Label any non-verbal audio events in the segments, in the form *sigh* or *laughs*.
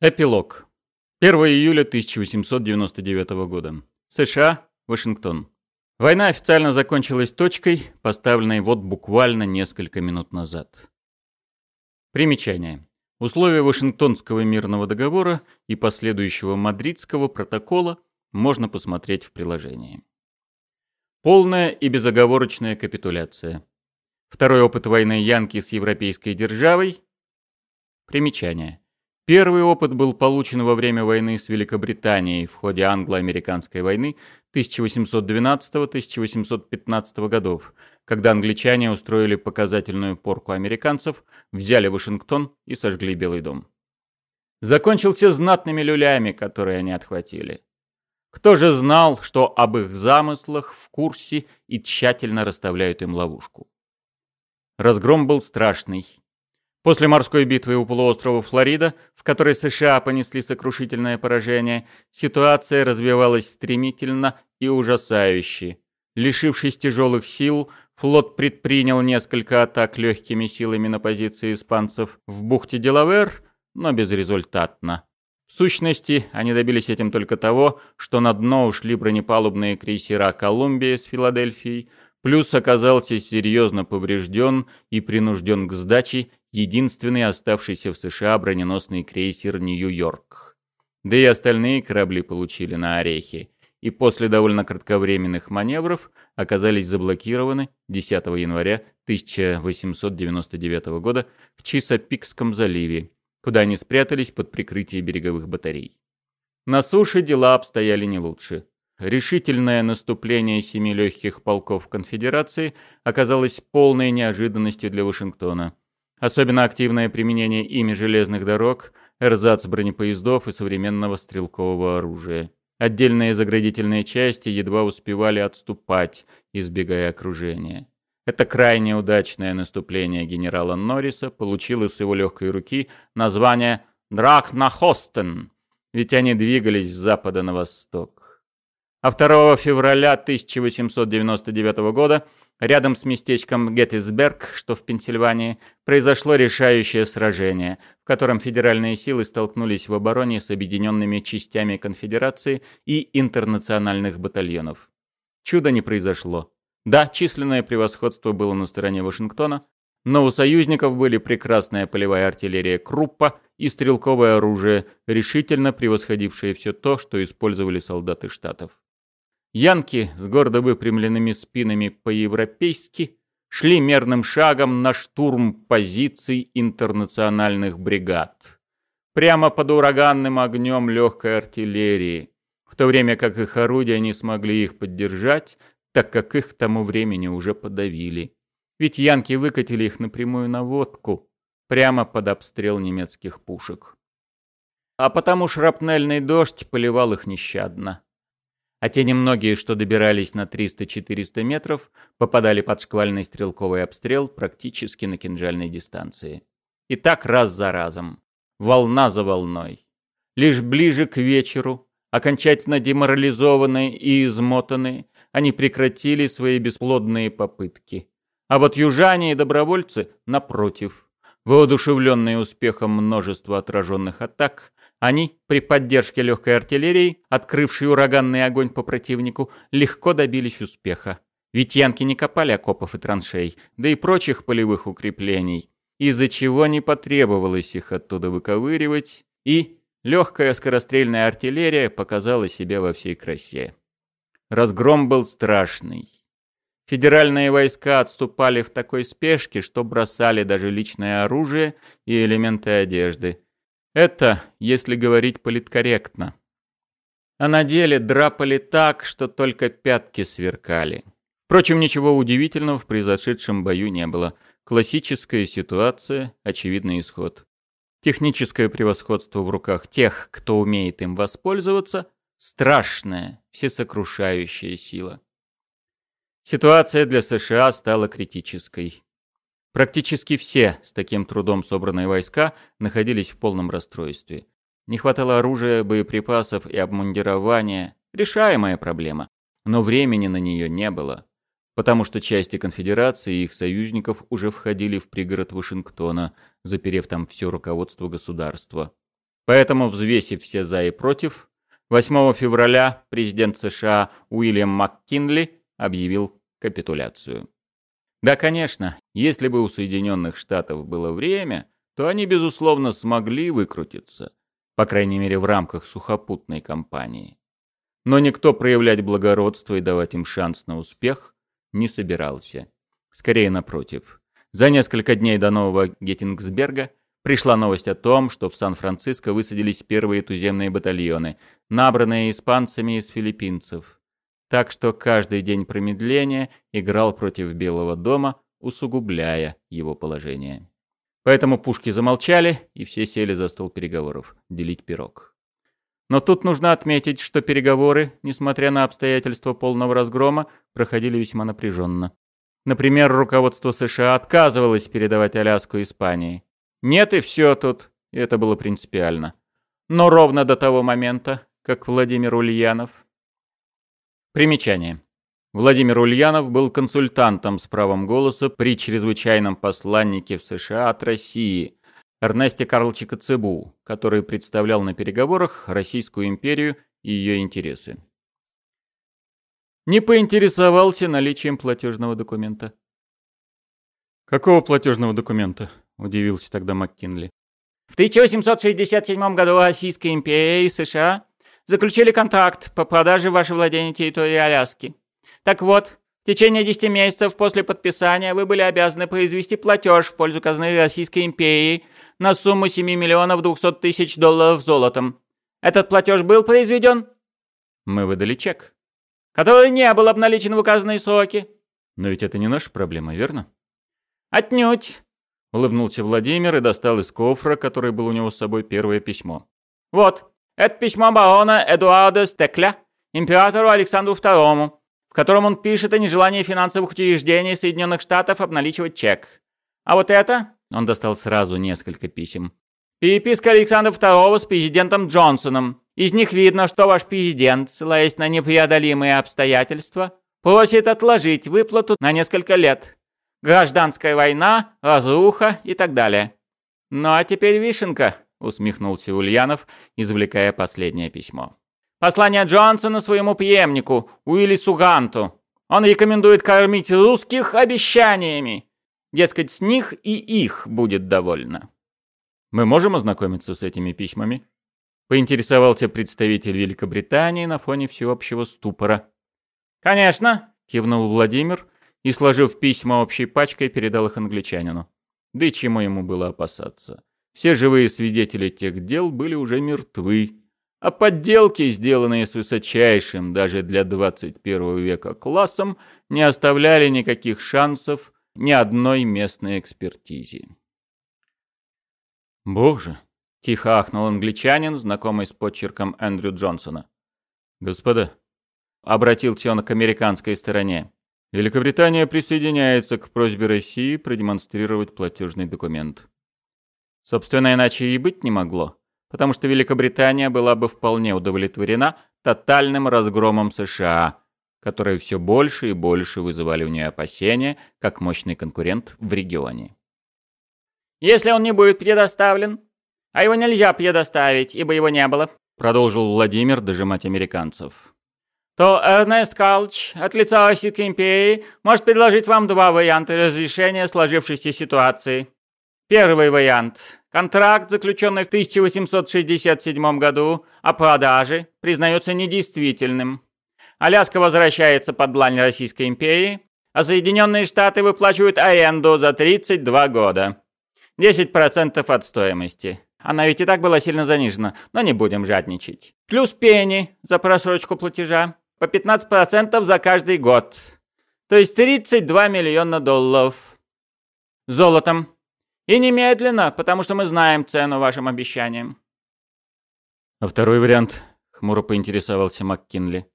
Эпилог. 1 июля 1899 года. США, Вашингтон. Война официально закончилась точкой, поставленной вот буквально несколько минут назад. Примечание. Условия Вашингтонского мирного договора и последующего Мадридского протокола можно посмотреть в приложении. Полная и безоговорочная капитуляция. Второй опыт войны Янки с европейской державой. Примечание. Первый опыт был получен во время войны с Великобританией в ходе англо-американской войны 1812-1815 годов, когда англичане устроили показательную порку американцев, взяли Вашингтон и сожгли Белый дом. Закончился знатными люлями, которые они отхватили. Кто же знал, что об их замыслах в курсе и тщательно расставляют им ловушку? Разгром был страшный. После морской битвы у полуострова Флорида, в которой США понесли сокрушительное поражение, ситуация развивалась стремительно и ужасающе. Лишившись тяжелых сил, флот предпринял несколько атак легкими силами на позиции испанцев в бухте Делавер, но безрезультатно. В сущности, они добились этим только того, что на дно ушли бронепалубные крейсера «Колумбия» с Филадельфией, плюс оказался серьезно поврежден и принужден к сдаче единственный оставшийся в США броненосный крейсер «Нью-Йорк». Да и остальные корабли получили на орехи, и после довольно кратковременных маневров оказались заблокированы 10 января 1899 года в Чисопикском заливе, куда они спрятались под прикрытием береговых батарей. На суше дела обстояли не лучше. Решительное наступление семи легких полков конфедерации оказалось полной неожиданностью для Вашингтона. Особенно активное применение ими железных дорог, эрзац бронепоездов и современного стрелкового оружия. Отдельные заградительные части едва успевали отступать, избегая окружения. Это крайне удачное наступление генерала Норриса получило с его легкой руки название «Драк на Хостен», ведь они двигались с запада на восток а 2 февраля 1899 года рядом с местечком Геттисберг, что в Пенсильвании, произошло решающее сражение, в котором федеральные силы столкнулись в обороне с объединенными частями конфедерации и интернациональных батальонов. Чудо не произошло. Да, численное превосходство было на стороне Вашингтона, но у союзников были прекрасная полевая артиллерия Круппа и стрелковое оружие, решительно превосходившее все то, что использовали солдаты Штатов. Янки с гордо выпрямленными спинами по-европейски шли мерным шагом на штурм позиций интернациональных бригад. Прямо под ураганным огнем легкой артиллерии, в то время как их орудия не смогли их поддержать, так как их к тому времени уже подавили. Ведь янки выкатили их напрямую на водку, прямо под обстрел немецких пушек. А потому шрапнельный дождь поливал их нещадно а те немногие, что добирались на 300-400 метров, попадали под шквальный стрелковый обстрел практически на кинжальной дистанции. И так раз за разом, волна за волной. Лишь ближе к вечеру, окончательно деморализованные и измотанные, они прекратили свои бесплодные попытки. А вот южане и добровольцы, напротив, воодушевленные успехом множества отраженных атак, они, при поддержке легкой артиллерии, открывшей ураганный огонь по противнику, легко добились успеха. Ведь янки не копали окопов и траншей, да и прочих полевых укреплений, из-за чего не потребовалось их оттуда выковыривать, и легкая скорострельная артиллерия показала себя во всей красе. Разгром был страшный. Федеральные войска отступали в такой спешке, что бросали даже личное оружие и элементы одежды – это, если говорить политкорректно. А на деле драпали так, что только пятки сверкали. Впрочем, ничего удивительного в произошедшем бою не было. Классическая ситуация, очевидный исход. Техническое превосходство в руках тех, кто умеет им воспользоваться, страшная, всесокрушающая сила. Ситуация для США стала критической. Практически все с таким трудом собранные войска находились в полном расстройстве. Не хватало оружия, боеприпасов и обмундирования. Решаемая проблема. Но времени на нее не было. Потому что части конфедерации и их союзников уже входили в пригород Вашингтона, заперев там все руководство государства. Поэтому, взвесив все «за» и «против», 8 февраля президент США Уильям МакКинли объявил капитуляцию. Да, конечно, если бы у Соединенных Штатов было время, то они, безусловно, смогли выкрутиться, по крайней мере в рамках сухопутной кампании. Но никто проявлять благородство и давать им шанс на успех не собирался. Скорее напротив. За несколько дней до нового Геттингсберга пришла новость о том, что в Сан-Франциско высадились первые туземные батальоны, набранные испанцами из филиппинцев. Так что каждый день промедления играл против Белого дома, усугубляя его положение. Поэтому пушки замолчали, и все сели за стол переговоров, делить пирог. Но тут нужно отметить, что переговоры, несмотря на обстоятельства полного разгрома, проходили весьма напряженно. Например, руководство США отказывалось передавать Аляску Испании. Нет и все тут, и это было принципиально. Но ровно до того момента, как Владимир Ульянов... Примечание. Владимир Ульянов был консультантом с правом голоса при чрезвычайном посланнике в США от России Эрнесте Карловиче Коцебу, который представлял на переговорах Российскую империю и ее интересы. Не поинтересовался наличием платежного документа. «Какого платежного документа?» — удивился тогда МакКинли. В 1867 году Российская империя и США заключили контракт по продаже вашей владения территории Аляски. Так вот, в течение 10 месяцев после подписания вы были обязаны произвести платеж в пользу казны Российской империи на сумму 7 миллионов 200 тысяч долларов золотом. Этот платеж был произведен? Мы выдали чек. Который не был обналичен в указанные сроки. Но ведь это не наша проблема, верно? Отнюдь. Улыбнулся Владимир и достал из кофра, который был у него с собой, первое письмо. «Вот, это письмо барона Эдуарда Стекля императору Александру II, в котором он пишет о нежелании финансовых учреждений Соединенных Штатов обналичивать чек. А вот это...» Он достал сразу несколько писем. «Переписка Александра II с президентом Джонсоном. Из них видно, что ваш президент, ссылаясь на непреодолимые обстоятельства, просит отложить выплату на несколько лет гражданская война, разруха и так далее. Ну а теперь вишенка, усмехнулся Ульянов, извлекая последнее письмо. Послание Джонсона своему преемнику, Уиллису Ганту. Он рекомендует кормить русских обещаниями. Дескать, с них и их будет довольно. Мы можем ознакомиться с этими письмами? Поинтересовался представитель Великобритании на фоне всеобщего ступора. «Конечно», — кивнул Владимир, и, сложив письма общей пачкой, передал их англичанину. Да и чему ему было опасаться? Все живые свидетели тех дел были уже мертвы, а подделки, сделанные с высочайшим даже для 21 века классом, не оставляли никаких шансов ни одной местной экспертизе. «Боже!» — тихо ахнул англичанин, знакомый с почерком Эндрю Джонсона. «Господа!» — обратился он к американской стороне. Великобритания присоединяется к просьбе России продемонстрировать платежный документ. Собственно, иначе и быть не могло, потому что Великобритания была бы вполне удовлетворена тотальным разгромом США, которые все больше и больше вызывали у нее опасения, как мощный конкурент в регионе. «Если он не будет предоставлен, а его нельзя предоставить, ибо его не было», продолжил Владимир дожимать американцев то Эрнест Калч от лица Российской империи может предложить вам два варианта разрешения сложившейся ситуации. Первый вариант. Контракт, заключенный в 1867 году о продаже, признается недействительным. Аляска возвращается под длань Российской империи, а Соединенные Штаты выплачивают аренду за 32 года. 10% от стоимости. Она ведь и так была сильно занижена, но не будем жадничать. Плюс пени за просрочку платежа по 15% за каждый год. То есть 32 миллиона долларов. Золотом. И немедленно, потому что мы знаем цену вашим обещаниям. А второй вариант, хмуро поинтересовался МакКинли.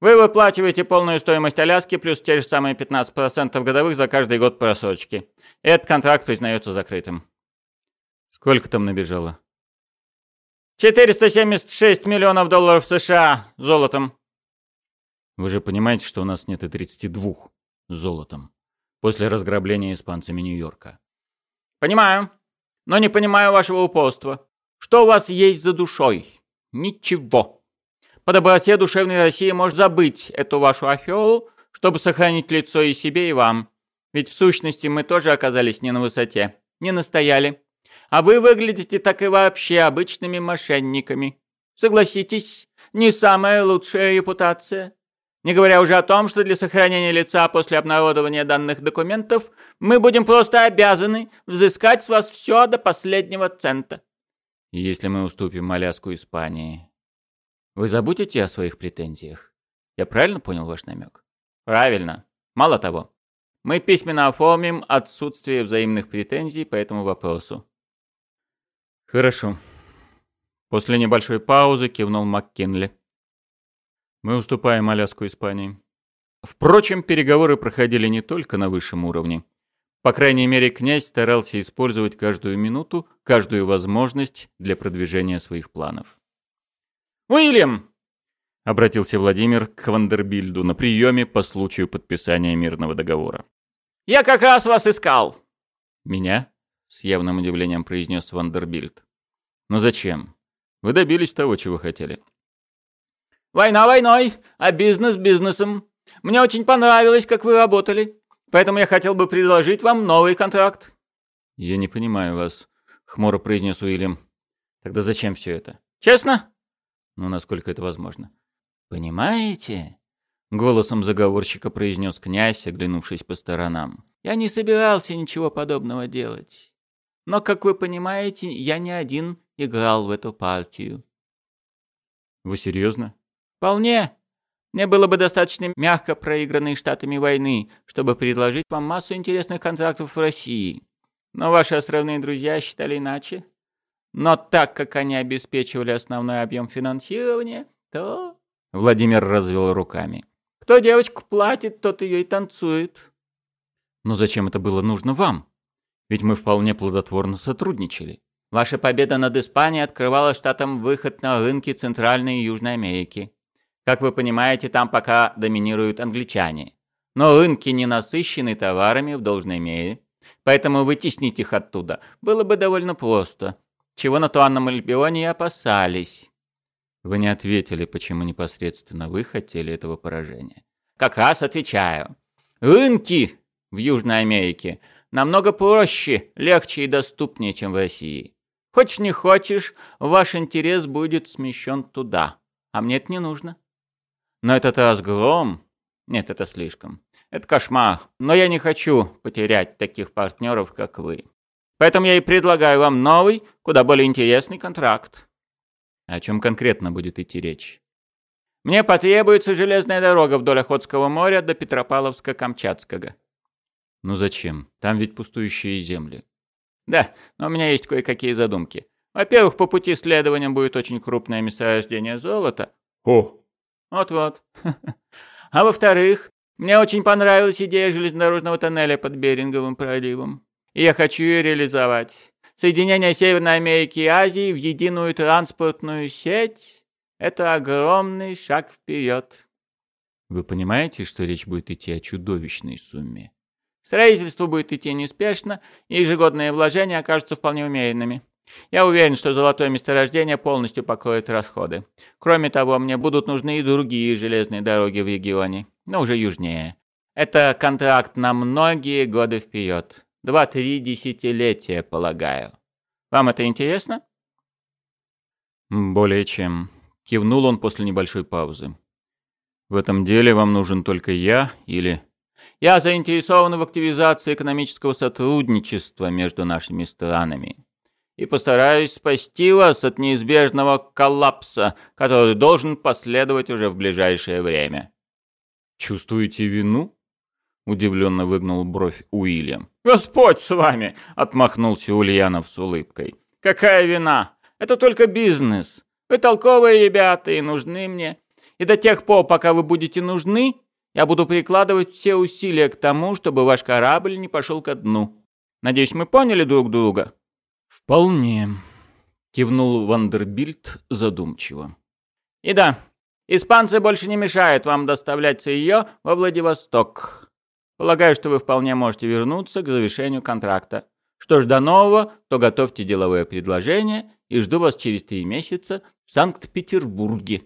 Вы выплачиваете полную стоимость Аляски плюс те же самые 15% годовых за каждый год просрочки. Этот контракт признается закрытым. Сколько там набежало? 476 миллионов долларов США золотом. Вы же понимаете, что у нас нет и 32 золотом. После разграбления испанцами Нью-Йорка. Понимаю. Но не понимаю вашего упорства. Что у вас есть за душой? Ничего. По доброте душевной России может забыть эту вашу аферу, чтобы сохранить лицо и себе, и вам. Ведь в сущности мы тоже оказались не на высоте, не настояли. А вы выглядите так и вообще обычными мошенниками. Согласитесь, не самая лучшая репутация. Не говоря уже о том, что для сохранения лица после обнародования данных документов мы будем просто обязаны взыскать с вас все до последнего цента. Если мы уступим Аляску Испании, вы забудете о своих претензиях? Я правильно понял ваш намек? Правильно. Мало того, мы письменно оформим отсутствие взаимных претензий по этому вопросу. Хорошо. После небольшой паузы кивнул МакКинли. Мы уступаем Аляску Испании. Впрочем, переговоры проходили не только на высшем уровне. По крайней мере, князь старался использовать каждую минуту, каждую возможность для продвижения своих планов. «Уильям!» — обратился Владимир к Вандербильду на приеме по случаю подписания мирного договора. «Я как раз вас искал!» «Меня?» — с явным удивлением произнес Вандербильд. «Но зачем? Вы добились того, чего хотели». «Война войной, а бизнес бизнесом. Мне очень понравилось, как вы работали. Поэтому я хотел бы предложить вам новый контракт». «Я не понимаю вас», — хмуро произнес Уильям. «Тогда зачем все это?» «Честно?» Ну, насколько это возможно. «Понимаете?» — голосом заговорщика произнес князь, оглянувшись по сторонам. «Я не собирался ничего подобного делать. Но, как вы понимаете, я не один играл в эту партию». «Вы серьезно?» «Вполне. Мне было бы достаточно мягко проигранной штатами войны, чтобы предложить вам массу интересных контрактов в России. Но ваши островные друзья считали иначе. Но так как они обеспечивали основной объем финансирования, то...» Владимир развел руками. «Кто девочку платит, тот ее и танцует». «Но зачем это было нужно вам? Ведь мы вполне плодотворно сотрудничали». «Ваша победа над Испанией открывала штатам выход на рынки Центральной и Южной Америки. Как вы понимаете, там пока доминируют англичане. Но рынки не насыщены товарами в должной мере, поэтому вытеснить их оттуда было бы довольно просто чего на Туанном Альбионе и опасались. Вы не ответили, почему непосредственно вы хотели этого поражения. Как раз отвечаю. Рынки в Южной Америке намного проще, легче и доступнее, чем в России. Хочешь не хочешь, ваш интерес будет смещен туда. А мне это не нужно. Но этот разгром... Нет, это слишком. Это кошмар. Но я не хочу потерять таких партнеров, как вы. Поэтому я и предлагаю вам новый, куда более интересный контракт. О чем конкретно будет идти речь? Мне потребуется железная дорога вдоль Охотского моря до Петропавловска-Камчатского. Ну зачем? Там ведь пустующие земли. Да, но у меня есть кое-какие задумки. Во-первых, по пути следования будет очень крупное месторождение золота. О! Вот-вот. *laughs* А во-вторых, мне очень понравилась идея железнодорожного тоннеля под Беринговым проливом и я хочу ее реализовать. Соединение Северной Америки и Азии в единую транспортную сеть – это огромный шаг вперед. Вы понимаете, что речь будет идти о чудовищной сумме? Строительство будет идти неспешно, и ежегодные вложения окажутся вполне умеренными. Я уверен, что золотое месторождение полностью покроет расходы. Кроме того, мне будут нужны и другие железные дороги в регионе, но уже южнее. Это контракт на многие годы вперед. Два-три десятилетия, полагаю. Вам это интересно? Более чем. Кивнул он после небольшой паузы. В этом деле вам нужен только я или... Я заинтересован в активизации экономического сотрудничества между нашими странами и постараюсь спасти вас от неизбежного коллапса, который должен последовать уже в ближайшее время. Чувствуете вину? Удивленно выгнул бровь Уильям. «Господь с вами!» — отмахнулся Ульянов с улыбкой. «Какая вина? Это только бизнес. Вы толковые ребята и нужны мне. И до тех пор, пока вы будете нужны, я буду прикладывать все усилия к тому, чтобы ваш корабль не пошел ко дну. Надеюсь, мы поняли друг друга?» «Вполне», — кивнул Вандербильд задумчиво. «И да, испанцы больше не мешают вам доставлять ее во Владивосток. Полагаю, что вы вполне можете вернуться к завершению контракта. Что ж до нового, то готовьте деловое предложение и жду вас через три месяца в Санкт-Петербурге.